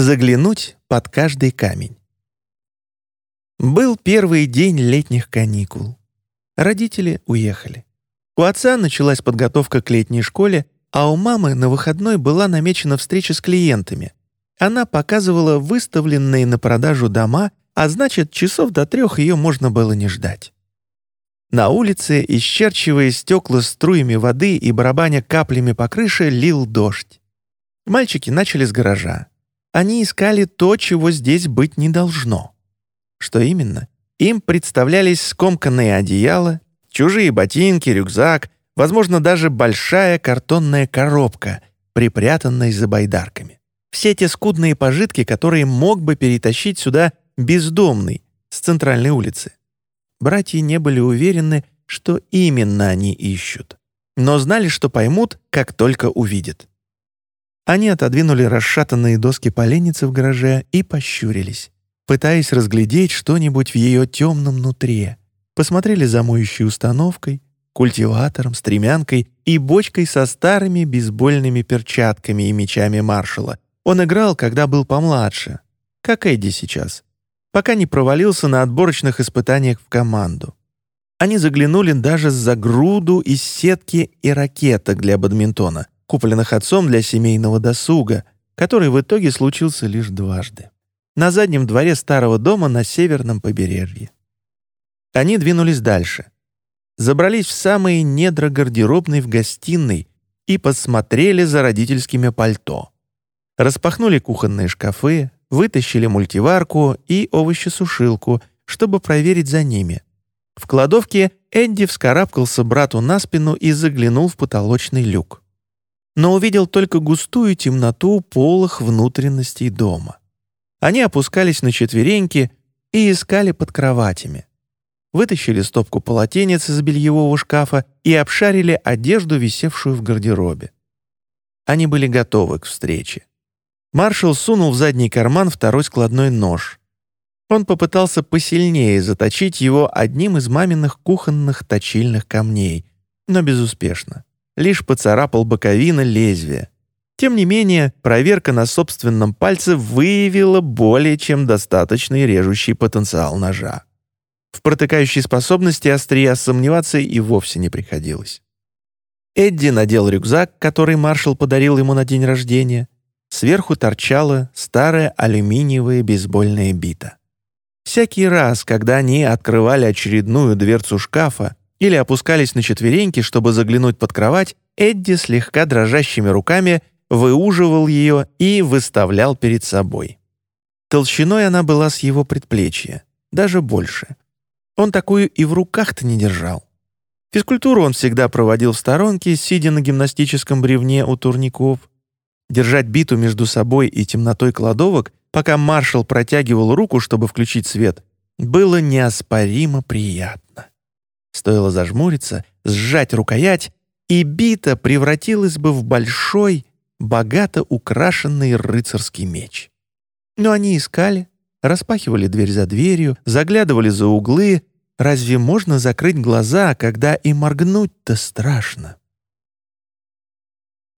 Заглянуть под каждый камень. Был первый день летних каникул. Родители уехали. У отца началась подготовка к летней школе, а у мамы на выходной была намечена встреча с клиентами. Она показывала выставленные на продажу дома, а значит, часов до трех ее можно было не ждать. На улице, исчерчивая стекла струями воды и барабаня каплями по крыше, лил дождь. Мальчики начали с гаража. Они искали то, чего здесь быть не должно. Что именно? Им представлялись скомканные одеяла, чужие ботинки, рюкзак, возможно, даже большая картонная коробка, припрятанная за байдарками. Все те скудные пожитки, которые мог бы перетащить сюда бездомный с центральной улицы. Братья не были уверены, что именно они ищут, но знали, что поймут, как только увидят. Они отодвинули расшатанные доски поленницы в гараже и пощурились, пытаясь разглядеть что-нибудь в ее темном нутре. Посмотрели за моющей установкой, культиватором, стремянкой и бочкой со старыми бейсбольными перчатками и мечами маршала. Он играл, когда был помладше, как Эдди сейчас, пока не провалился на отборочных испытаниях в команду. Они заглянули даже за груду из сетки и ракеток для бадминтона — купленных отцом для семейного досуга, который в итоге случился лишь дважды. На заднем дворе старого дома на северном побережье. Они двинулись дальше. Забрались в самые недра гардеробной в гостиной и посмотрели за родительскими пальто. Распахнули кухонные шкафы, вытащили мультиварку и овощесушилку, чтобы проверить за ними. В кладовке Эдди вскарабкался брату на спину и заглянул в потолочный люк но увидел только густую темноту полых внутренностей дома. Они опускались на четвереньки и искали под кроватями. Вытащили стопку полотенец из бельевого шкафа и обшарили одежду, висевшую в гардеробе. Они были готовы к встрече. Маршал сунул в задний карман второй складной нож. Он попытался посильнее заточить его одним из маминых кухонных точильных камней, но безуспешно лишь поцарапал боковина лезвия. Тем не менее, проверка на собственном пальце выявила более чем достаточный режущий потенциал ножа. В протыкающей способности острия сомневаться и вовсе не приходилось. Эдди надел рюкзак, который маршал подарил ему на день рождения. Сверху торчала старая алюминиевая бейсбольная бита. Всякий раз, когда они открывали очередную дверцу шкафа, или опускались на четвереньки, чтобы заглянуть под кровать, Эдди слегка дрожащими руками выуживал ее и выставлял перед собой. Толщиной она была с его предплечья, даже больше. Он такую и в руках-то не держал. Физкультуру он всегда проводил в сторонке, сидя на гимнастическом бревне у турников. Держать биту между собой и темнотой кладовок, пока маршал протягивал руку, чтобы включить свет, было неоспоримо приятно. Стоило зажмуриться, сжать рукоять, и бита превратилась бы в большой, богато украшенный рыцарский меч. Но они искали, распахивали дверь за дверью, заглядывали за углы. Разве можно закрыть глаза, когда и моргнуть-то страшно?